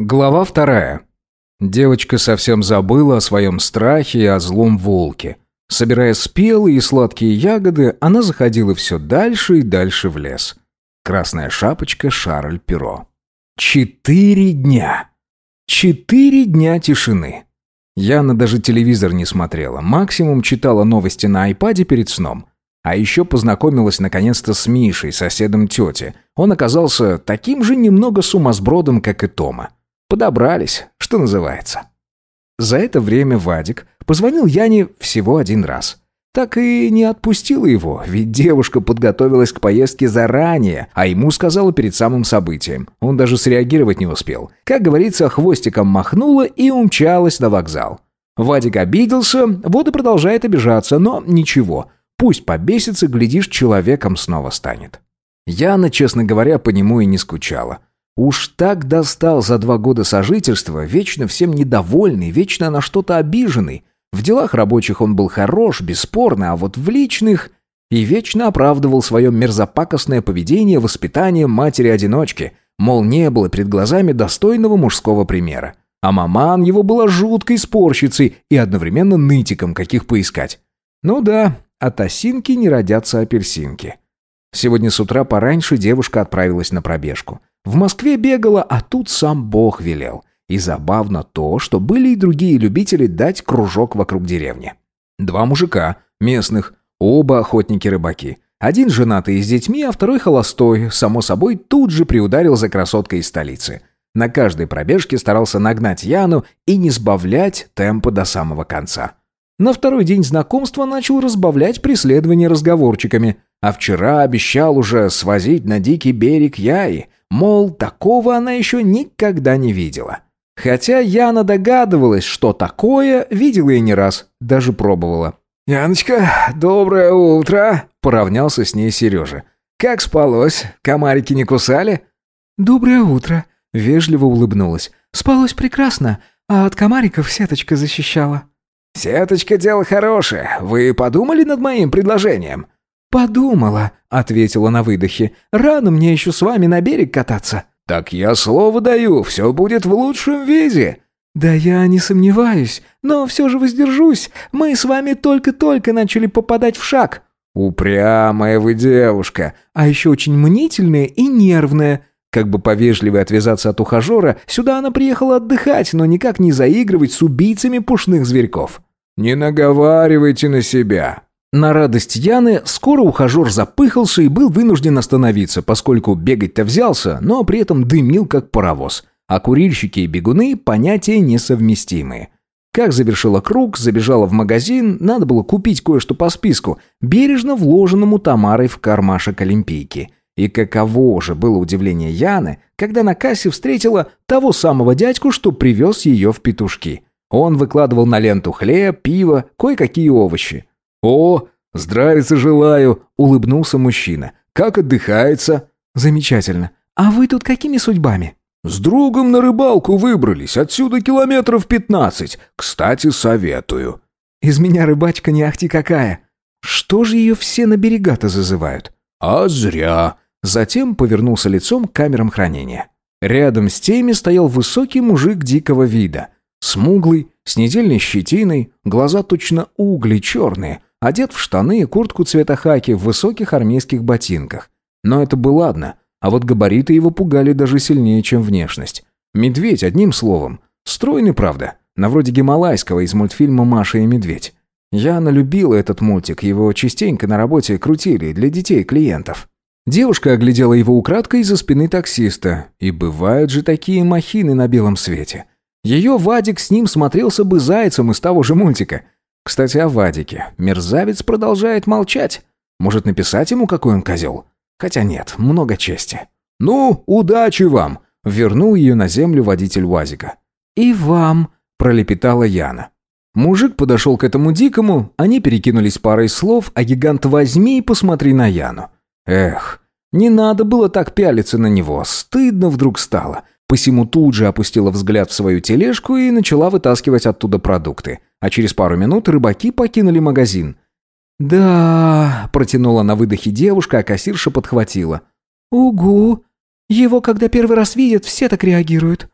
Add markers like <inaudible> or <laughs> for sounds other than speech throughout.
Глава вторая. Девочка совсем забыла о своем страхе и о злом волке. Собирая спелые и сладкие ягоды, она заходила все дальше и дальше в лес. Красная шапочка Шарль Перо. Четыре дня. Четыре дня тишины. Яна даже телевизор не смотрела, максимум читала новости на айпаде перед сном. А еще познакомилась наконец-то с Мишей, соседом тети. Он оказался таким же немного сумасбродом, как и Тома. Подобрались, что называется. За это время Вадик позвонил Яне всего один раз. Так и не отпустила его, ведь девушка подготовилась к поездке заранее, а ему сказала перед самым событием. Он даже среагировать не успел. Как говорится, хвостиком махнула и умчалась на вокзал. Вадик обиделся, вот и продолжает обижаться, но ничего. Пусть побесится, глядишь, человеком снова станет. Яна, честно говоря, по нему и не скучала. Уж так достал за два года сожительства, вечно всем недовольный, вечно на что-то обиженный. В делах рабочих он был хорош, бесспорно, а вот в личных... И вечно оправдывал свое мерзопакостное поведение воспитанием матери-одиночки, мол, не было перед глазами достойного мужского примера. А маман его была жуткой спорщицей и одновременно нытиком, каких поискать. Ну да, от осинки не родятся апельсинки. Сегодня с утра пораньше девушка отправилась на пробежку. В Москве бегала, а тут сам Бог велел. И забавно то, что были и другие любители дать кружок вокруг деревни. Два мужика, местных, оба охотники-рыбаки. Один женатый с детьми, а второй холостой, само собой, тут же приударил за красоткой из столицы. На каждой пробежке старался нагнать Яну и не сбавлять темпа до самого конца. На второй день знакомства начал разбавлять преследование разговорчиками, а вчера обещал уже свозить на дикий берег Яи, Мол, такого она еще никогда не видела. Хотя Яна догадывалась, что такое, видела и не раз, даже пробовала. «Яночка, доброе утро!» – поравнялся с ней Сережа. «Как спалось? Комарики не кусали?» «Доброе утро!» – вежливо улыбнулась. «Спалось прекрасно, а от комариков сеточка защищала». «Сеточка – дело хорошее. Вы подумали над моим предложением?» «Подумала», — ответила на выдохе. «Рано мне еще с вами на берег кататься». «Так я слово даю, все будет в лучшем виде». «Да я не сомневаюсь, но все же воздержусь. Мы с вами только-только начали попадать в шаг». «Упрямая вы девушка, а еще очень мнительная и нервная». Как бы повежливо отвязаться от ухажера, сюда она приехала отдыхать, но никак не заигрывать с убийцами пушных зверьков. «Не наговаривайте на себя. На радость Яны скоро ухажер запыхался и был вынужден остановиться, поскольку бегать-то взялся, но при этом дымил как паровоз. А курильщики и бегуны – понятия несовместимые. Как завершила круг, забежала в магазин, надо было купить кое-что по списку, бережно вложенному Тамарой в кармашек Олимпийки. И каково же было удивление Яны, когда на кассе встретила того самого дядьку, что привез ее в петушки. Он выкладывал на ленту хлеб, пиво, кое-какие овощи. «О, здравица желаю!» – улыбнулся мужчина. «Как отдыхается?» «Замечательно. А вы тут какими судьбами?» «С другом на рыбалку выбрались. Отсюда километров пятнадцать. Кстати, советую». «Из меня рыбачка не ахти какая. Что же ее все на берега-то зазывают?» «А зря». Затем повернулся лицом к камерам хранения. Рядом с теми стоял высокий мужик дикого вида. Смуглый, с недельной щетиной, глаза точно угли черные, Одет в штаны и куртку цвета хаки в высоких армейских ботинках. Но это было ладно, а вот габариты его пугали даже сильнее, чем внешность. Медведь, одним словом. Стройный, правда, на вроде гималайского из мультфильма «Маша и медведь». Яна любила этот мультик, его частенько на работе крутили для детей клиентов. Девушка оглядела его украдкой из-за спины таксиста. И бывают же такие махины на белом свете. Ее Вадик с ним смотрелся бы зайцем из того же мультика – кстати, о Вадике. Мерзавец продолжает молчать. Может, написать ему, какой он козел? Хотя нет, много чести. «Ну, удачи вам!» — вернул ее на землю водитель УАЗика. «И вам!» — пролепетала Яна. Мужик подошел к этому дикому, они перекинулись парой слов, а гигант возьми и посмотри на Яну. Эх, не надо было так пялиться на него, стыдно вдруг стало. Посему тут же опустила взгляд в свою тележку и начала вытаскивать оттуда продукты. А через пару минут рыбаки покинули магазин. «Да...» – протянула на выдохе девушка, а кассирша подхватила. «Угу. Его, когда первый раз видят, все так реагируют.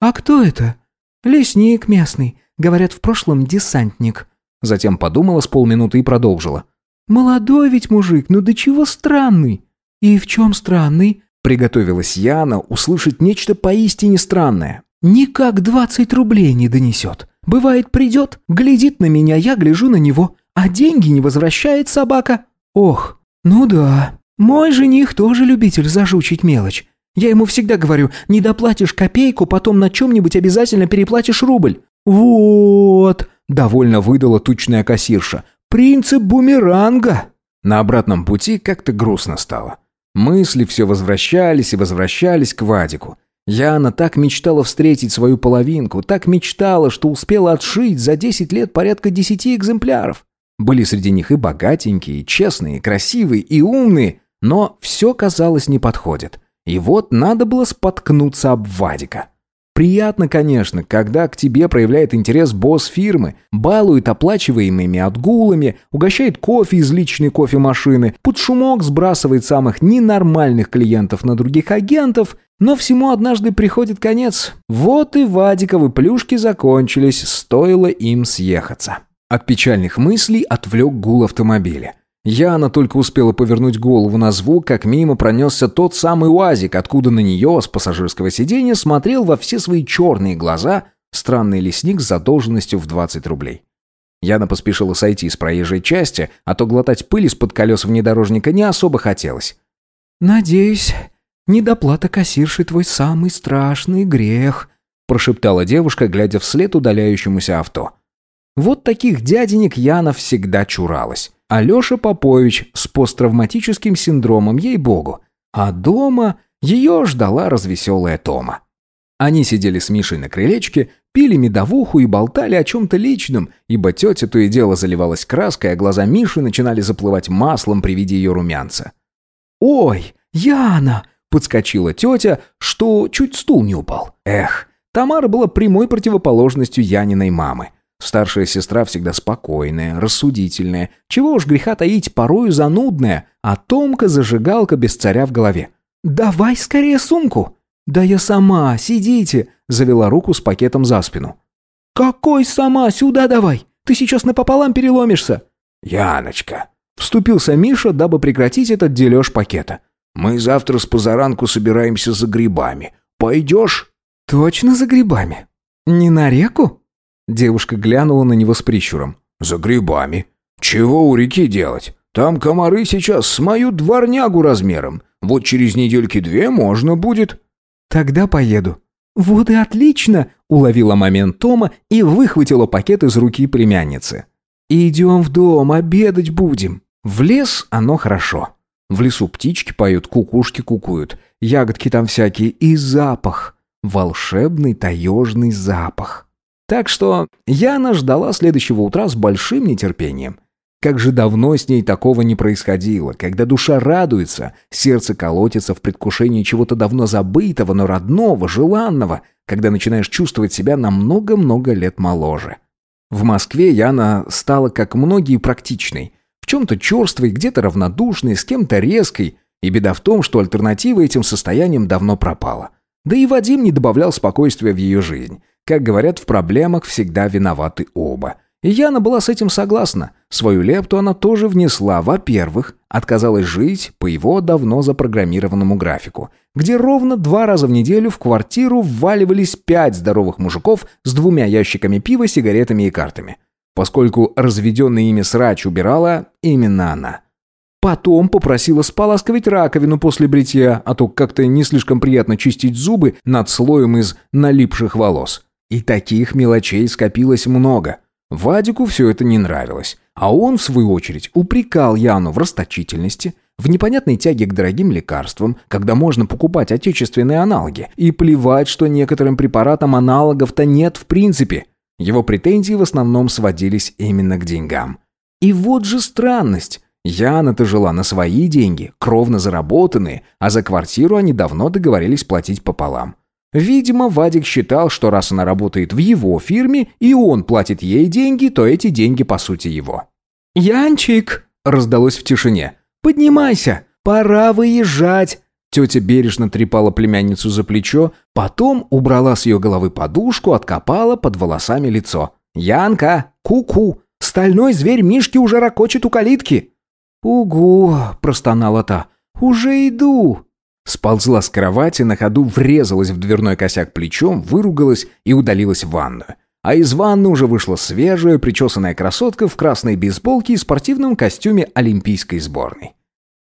«А кто это?» «Лесник местный. Говорят, в прошлом десантник». Затем подумала с полминуты и продолжила. «Молодой ведь мужик, ну до чего странный?» «И в чем странный?» Приготовилась Яна услышать нечто поистине странное. «Никак двадцать рублей не донесет. Бывает, придет, глядит на меня, я гляжу на него, а деньги не возвращает собака. Ох, ну да, мой жених тоже любитель зажучить мелочь. Я ему всегда говорю, не доплатишь копейку, потом на чем-нибудь обязательно переплатишь рубль. Вот, довольно выдала тучная кассирша. Принцип бумеранга. На обратном пути как-то грустно стало. Мысли все возвращались и возвращались к Вадику. Яна так мечтала встретить свою половинку, так мечтала, что успела отшить за 10 лет порядка 10 экземпляров. Были среди них и богатенькие, и честные, и красивые, и умные, но все, казалось, не подходит. И вот надо было споткнуться об Вадика. Приятно, конечно, когда к тебе проявляет интерес босс фирмы, балует оплачиваемыми отгулами, угощает кофе из личной кофемашины, под шумок сбрасывает самых ненормальных клиентов на других агентов, но всему однажды приходит конец. Вот и Вадиковы плюшки закончились, стоило им съехаться. От печальных мыслей отвлек гул автомобиля. Яна только успела повернуть голову на звук, как мимо пронесся тот самый УАЗик, откуда на нее с пассажирского сиденья смотрел во все свои черные глаза странный лесник с задолженностью в 20 рублей. Яна поспешила сойти с проезжей части, а то глотать пыль из-под колес внедорожника не особо хотелось. «Надеюсь, недоплата кассирши твой самый страшный грех», прошептала девушка, глядя вслед удаляющемуся авто. Вот таких дяденек Яна всегда чуралась. Алеша Попович с посттравматическим синдромом, ей-богу. А дома ее ждала развеселая Тома. Они сидели с Мишей на крылечке, пили медовуху и болтали о чем-то личном, ибо тетя то и дело заливалась краской, а глаза Миши начинали заплывать маслом при виде ее румянца. «Ой, Яна!» – подскочила тетя, что чуть стул не упал. Эх, Тамара была прямой противоположностью Яниной мамы. Старшая сестра всегда спокойная, рассудительная, чего уж греха таить, порою занудная, а Томка зажигалка без царя в голове. «Давай скорее сумку!» «Да я сама, сидите!» – завела руку с пакетом за спину. «Какой сама? Сюда давай! Ты сейчас напополам переломишься!» «Яночка!» – вступился Миша, дабы прекратить этот дележ пакета. «Мы завтра с позаранку собираемся за грибами. Пойдешь?» «Точно за грибами? Не на реку?» Девушка глянула на него с прищуром. «За грибами. Чего у реки делать? Там комары сейчас смоют дворнягу размером. Вот через недельки две можно будет». «Тогда поеду». «Вот и отлично!» – уловила момент Тома и выхватила пакет из руки племянницы. «Идем в дом, обедать будем». В лес оно хорошо. В лесу птички поют, кукушки кукуют, ягодки там всякие и запах. Волшебный таежный запах. Так что Яна ждала следующего утра с большим нетерпением. Как же давно с ней такого не происходило, когда душа радуется, сердце колотится в предвкушении чего-то давно забытого, но родного, желанного, когда начинаешь чувствовать себя на много-много лет моложе. В Москве Яна стала, как многие, практичной. В чем-то черствой, где-то равнодушной, с кем-то резкой. И беда в том, что альтернатива этим состояниям давно пропала. Да и Вадим не добавлял спокойствия в ее жизнь. Как говорят, в проблемах всегда виноваты оба. И Яна была с этим согласна. Свою лепту она тоже внесла. Во-первых, отказалась жить по его давно запрограммированному графику, где ровно два раза в неделю в квартиру вваливались пять здоровых мужиков с двумя ящиками пива, сигаретами и картами. Поскольку разведенный ими срач убирала именно она. Потом попросила споласкивать раковину после бритья, а то как-то не слишком приятно чистить зубы над слоем из налипших волос. И таких мелочей скопилось много. Вадику все это не нравилось. А он, в свою очередь, упрекал Яну в расточительности, в непонятной тяге к дорогим лекарствам, когда можно покупать отечественные аналоги, и плевать, что некоторым препаратам аналогов-то нет в принципе. Его претензии в основном сводились именно к деньгам. И вот же странность. Яна-то жила на свои деньги, кровно заработанные, а за квартиру они давно договорились платить пополам. Видимо, Вадик считал, что раз она работает в его фирме, и он платит ей деньги, то эти деньги по сути его. «Янчик!» – раздалось в тишине. «Поднимайся! Пора выезжать!» Тетя бережно трепала племянницу за плечо, потом убрала с ее головы подушку, откопала под волосами лицо. «Янка! Ку-ку! Стальной зверь Мишки уже ракочет у калитки!» «Угу!» – простонала та. «Уже иду!» Сползла с кровати, на ходу врезалась в дверной косяк плечом, выругалась и удалилась в ванную. А из ванны уже вышла свежая, причесанная красотка в красной бейсболке и спортивном костюме олимпийской сборной.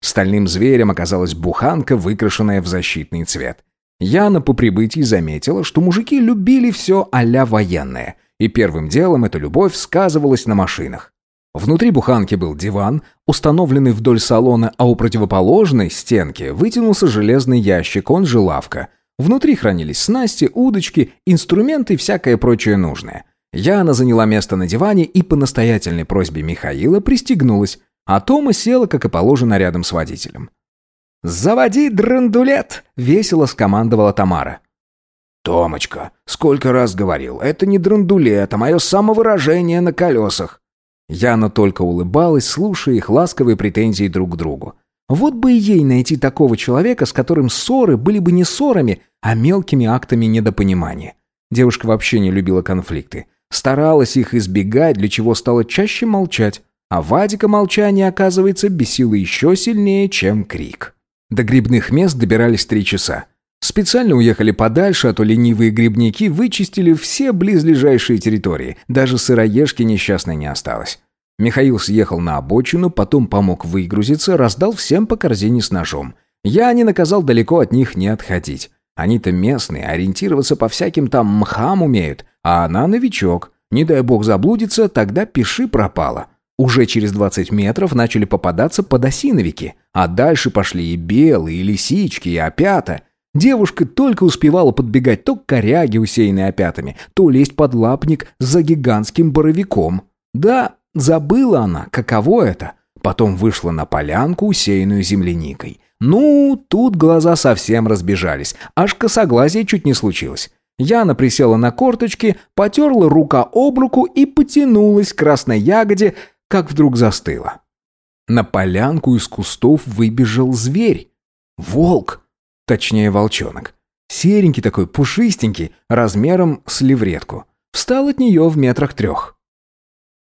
Стальным зверем оказалась буханка, выкрашенная в защитный цвет. Яна по прибытии заметила, что мужики любили все а-ля военное, и первым делом эта любовь сказывалась на машинах. Внутри буханки был диван, установленный вдоль салона, а у противоположной стенки вытянулся железный ящик, он же лавка. Внутри хранились снасти, удочки, инструменты и всякое прочее нужное. Яна заняла место на диване и по настоятельной просьбе Михаила пристегнулась, а Тома села, как и положено, рядом с водителем. «Заводи драндулет!» — весело скомандовала Тамара. «Томочка, сколько раз говорил, это не драндулет, а мое самовыражение на колесах». Яна только улыбалась, слушая их ласковые претензии друг к другу. Вот бы ей найти такого человека, с которым ссоры были бы не ссорами, а мелкими актами недопонимания. Девушка вообще не любила конфликты. Старалась их избегать, для чего стала чаще молчать. А Вадика молчание, оказывается, бесило еще сильнее, чем крик. До грибных мест добирались три часа. Специально уехали подальше, а то ленивые грибники вычистили все близлежащие территории. Даже сыроежки несчастной не осталось. Михаил съехал на обочину, потом помог выгрузиться, раздал всем по корзине с ножом. Я не наказал далеко от них не отходить. Они-то местные, ориентироваться по всяким там мхам умеют, а она новичок. Не дай бог заблудится, тогда пиши пропало. Уже через 20 метров начали попадаться подосиновики, а дальше пошли и белые, и лисички, и опята. Девушка только успевала подбегать то к коряге, усеянной опятами, то лезть под лапник за гигантским боровиком. Да, забыла она, каково это. Потом вышла на полянку, усеянную земляникой. Ну, тут глаза совсем разбежались, аж косоглазие чуть не случилось. Яна присела на корточки, потерла рука об руку и потянулась к красной ягоде, как вдруг застыла. На полянку из кустов выбежал зверь. Волк, точнее волчонок. Серенький такой, пушистенький, размером с левретку. Встал от нее в метрах трех.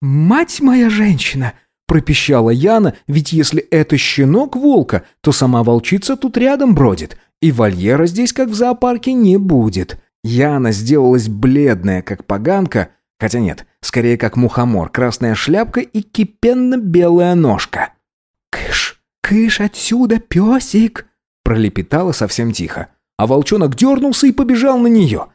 «Мать моя женщина!» – пропищала Яна, ведь если это щенок волка, то сама волчица тут рядом бродит, и вольера здесь, как в зоопарке, не будет. Яна сделалась бледная, как поганка, Хотя нет, скорее как мухомор, красная шляпка и кипенно-белая ножка. «Кыш, кыш отсюда, песик!» Пролепетала совсем тихо. А волчонок дернулся и побежал на нее.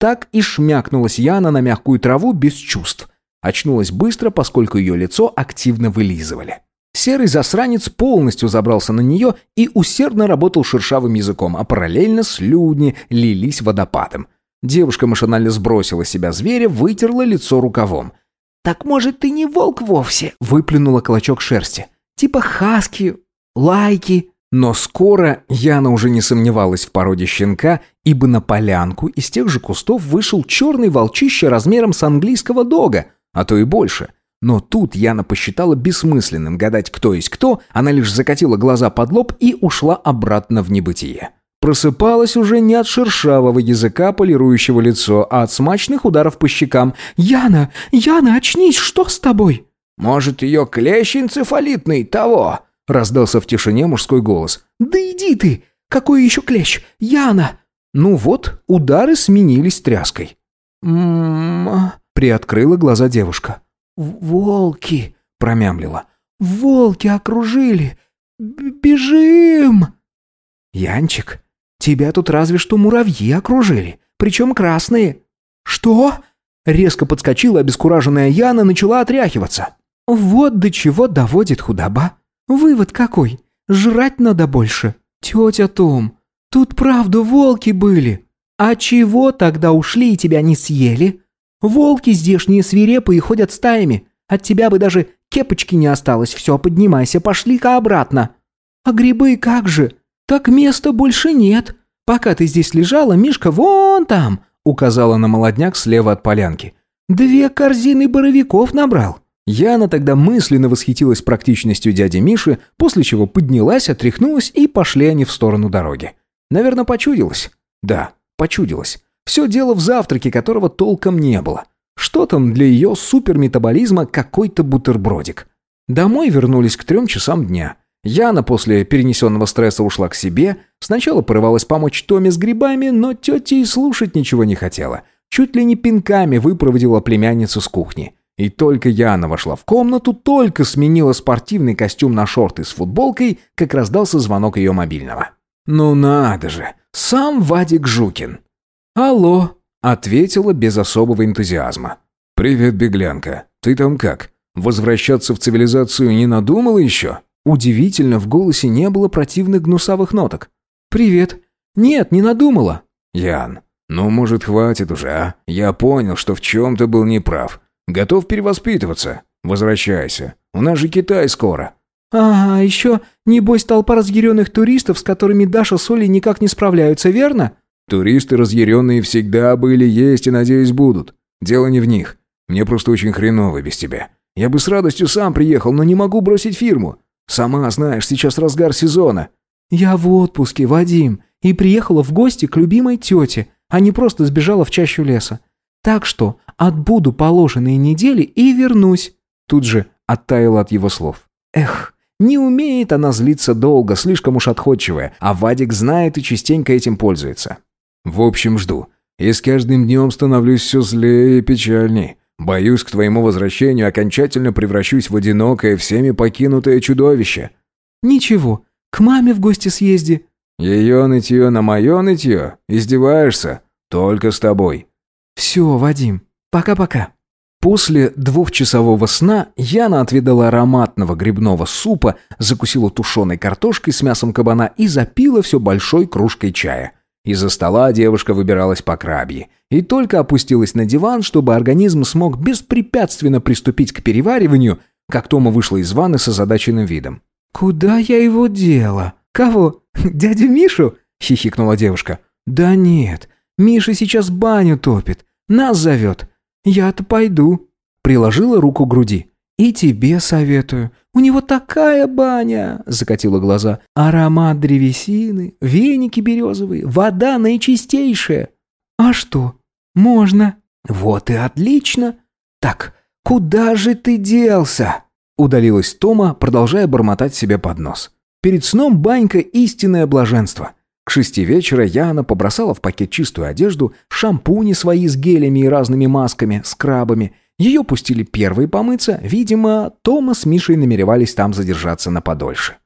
Так и шмякнулась Яна на мягкую траву без чувств. Очнулась быстро, поскольку ее лицо активно вылизывали. Серый засранец полностью забрался на нее и усердно работал шершавым языком, а параллельно слюдни лились водопадом. Девушка машинально сбросила себя зверя, вытерла лицо рукавом. «Так, может, ты не волк вовсе?» — выплюнула клочок шерсти. «Типа хаски, лайки». Но скоро Яна уже не сомневалась в породе щенка, ибо на полянку из тех же кустов вышел черный волчище размером с английского дога, а то и больше. Но тут Яна посчитала бессмысленным гадать, кто есть кто, она лишь закатила глаза под лоб и ушла обратно в небытие. Просыпалась уже не от шершавого языка, полирующего лицо, а от смачных ударов по щекам. «Яна! Яна, очнись! Что с тобой?» «Может, ее клещ энцефалитный, того?» Раздался в тишине мужской голос. «Да иди ты! Какой еще клещ? Яна!» Ну вот, удары сменились тряской. «М-м-м...» приоткрыла глаза девушка. «Волки!» промямлила. «Волки окружили! Бежим!» «Янчик, Тебя тут разве что муравьи окружили, причем красные». «Что?» Резко подскочила обескураженная Яна, начала отряхиваться. «Вот до чего доводит худоба. Вывод какой? Жрать надо больше. Тетя Том, тут правда волки были. А чего тогда ушли и тебя не съели? Волки здешние свирепые ходят стаями. От тебя бы даже кепочки не осталось. Все, поднимайся, пошли-ка обратно. А грибы как же? «Так места больше нет. Пока ты здесь лежала, Мишка вон там», указала на молодняк слева от полянки. «Две корзины боровиков набрал. Яна тогда мысленно восхитилась практичностью дяди Миши, после чего поднялась, отряхнулась и пошли они в сторону дороги. Наверное, почудилось? Да, почудилось. Все дело в завтраке, которого толком не было. Что там для ее суперметаболизма какой-то бутербродик. Домой вернулись к трем часам дня. Яна после перенесенного стресса ушла к себе. Сначала порывалась помочь Томе с грибами, но тетя и слушать ничего не хотела. Чуть ли не пинками выпроводила племянницу с кухни. И только Яна вошла в комнату, только сменила спортивный костюм на шорты с футболкой, как раздался звонок ее мобильного. «Ну надо же! Сам Вадик Жукин!» «Алло!» — ответила без особого энтузиазма. «Привет, беглянка. Ты там как? Возвращаться в цивилизацию не надумала еще?» Удивительно, в голосе не было противных гнусавых ноток. «Привет. Нет, не надумала». «Ян, ну, может, хватит уже, а? Я понял, что в чем-то был неправ. Готов перевоспитываться. Возвращайся. У нас же Китай скоро». «А, еще, небось, толпа разъяренных туристов, с которыми Даша с Олей никак не справляются, верно?» «Туристы разъяренные всегда были, есть и, надеюсь, будут. Дело не в них. Мне просто очень хреново без тебя. Я бы с радостью сам приехал, но не могу бросить фирму. Сама знаешь, сейчас разгар сезона». «Я в отпуске, Вадим, и приехала в гости к любимой тете, а не просто сбежала в чащу леса. Так что отбуду положенные недели и вернусь». Тут же оттаяла от его слов. «Эх, не умеет она злиться долго, слишком уж отходчивая, а Вадик знает и частенько этим пользуется». «В общем, жду. И с каждым днем становлюсь все злее и печальней. Боюсь, к твоему возвращению окончательно превращусь в одинокое, всеми покинутое чудовище». «Ничего, к маме в гости съезди». «Ее нытье на мое нытье? Издеваешься? Только с тобой». «Все, Вадим, пока-пока». После двухчасового сна Яна отведала ароматного грибного супа, закусила тушеной картошкой с мясом кабана и запила все большой кружкой чая. Из-за стола девушка выбиралась по крабье и только опустилась на диван, чтобы организм смог беспрепятственно приступить к перевариванию, как Тома вышла из ванны с озадаченным видом. «Куда я его дела? Кого? <laughs> Дядю Мишу?» — хихикнула девушка. «Да нет, Миша сейчас баню топит, нас зовет. Я-то пойду». Приложила руку к груди. «И тебе советую. У него такая баня!» – закатила глаза. «Аромат древесины, веники березовые, вода наичистейшая». «А что? Можно?» «Вот и отлично! Так, куда же ты делся?» Удалилась Тома, продолжая бормотать себе под нос. Перед сном банька – истинное блаженство. Шести вечера Яна побросала в пакет чистую одежду, шампуни свои с гелями и разными масками, скрабами. Ее пустили первой помыться, видимо, Тома с Мишей намеревались там задержаться на подольше.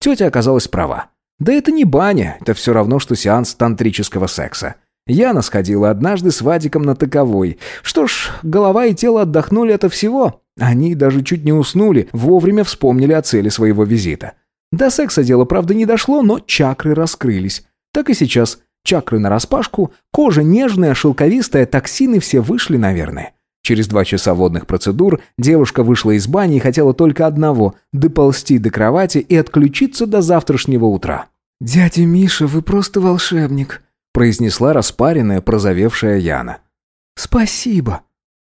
Тетя оказалась права. Да это не баня, это все равно, что сеанс тантрического секса. Яна сходила однажды с Вадиком на таковой. Что ж, голова и тело отдохнули от всего. Они даже чуть не уснули, вовремя вспомнили о цели своего визита. До секса дело, правда, не дошло, но чакры раскрылись. Так и сейчас. Чакры нараспашку, кожа нежная, шелковистая, токсины все вышли, наверное. Через два часа водных процедур девушка вышла из бани и хотела только одного – доползти до кровати и отключиться до завтрашнего утра. «Дядя Миша, вы просто волшебник», – произнесла распаренная, прозовевшая Яна. «Спасибо».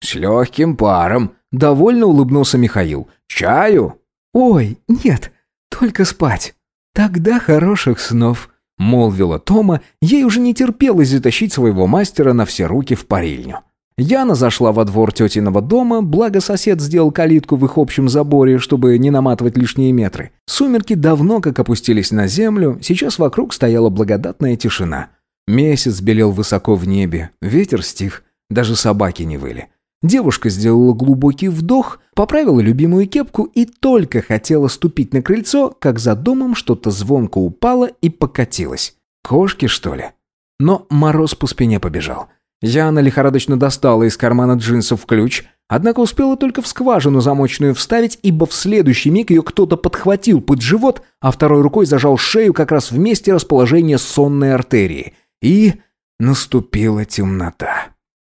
«С легким паром», – довольно улыбнулся Михаил. «Чаю?» «Ой, нет, только спать». «Тогда хороших снов», — молвила Тома, ей уже не терпелось затащить своего мастера на все руки в парильню. Яна зашла во двор тетиного дома, благо сосед сделал калитку в их общем заборе, чтобы не наматывать лишние метры. Сумерки давно как опустились на землю, сейчас вокруг стояла благодатная тишина. Месяц белел высоко в небе, ветер стих, даже собаки не выли. Девушка сделала глубокий вдох, поправила любимую кепку и только хотела ступить на крыльцо, как за домом что-то звонко упало и покатилось. Кошки, что ли? Но мороз по спине побежал. Яна лихорадочно достала из кармана джинсов ключ, однако успела только в скважину замочную вставить, ибо в следующий миг ее кто-то подхватил под живот, а второй рукой зажал шею как раз в месте расположения сонной артерии. И наступила темнота.